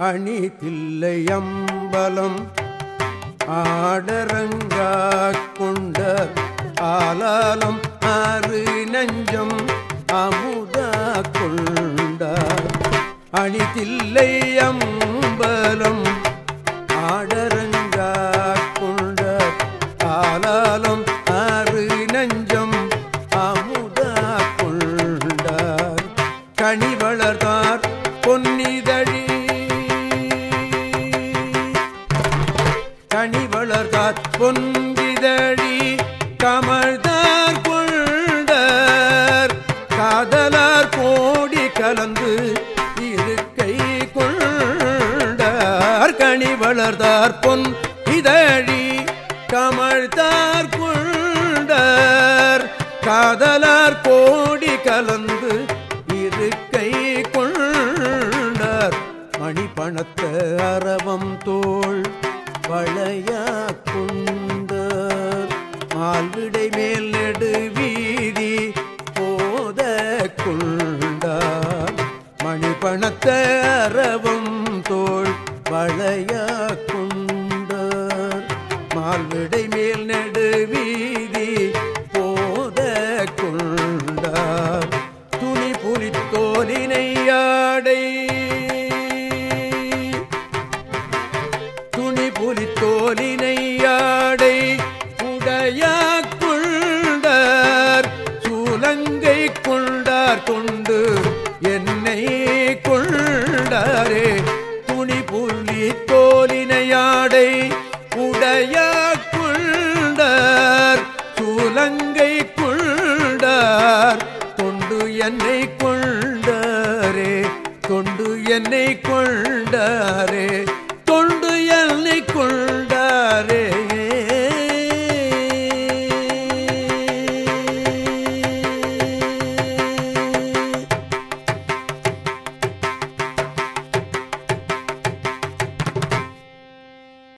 அணி தில்லை அம்பலம் ஆடரங்கா கொண்ட ஆலாலம் ஆறு நஞ்சம் அமுதா கொண்டார் அணி தில்லை அம்பலம் ஆடரங்கா கொண்ட ஆலாலம் ஆறு நஞ்சம் அமுதா கொண்டார் கனி வளர்ந்தார் பொன்னிதழி கனி வளர்ந்தார் கமழ்தார் கொண்டர் காதலார் கோடி கலந்து இருக்கை கொண்டார் கனி வளர்ந்தார் பொன் இதழி கமழ்தார் கொண்டர் காதலார் கோடி கலந்து இருக்கை கொண்டார் மணி பணத்த அரவம் தோள் வளையா கொண்டார் மால்விடை மேல் நெடு வீதி போத குண்டார் மணிபணத்த பணத்த தோல் தோள் வளையா கொண்டார் மால்விடை மேல் நெடு புலித்தோலினை ஆடை கொண்டார் சூலங்கை கொண்டார் கொண்டு என்னை கொண்டாரே துணி புள்ளி தோலினையாடை உடையா கொண்டார் சூலங்கை கொண்டார் தொண்டு என்னை கொண்டாரே தொண்டு என்னை கொண்டாரே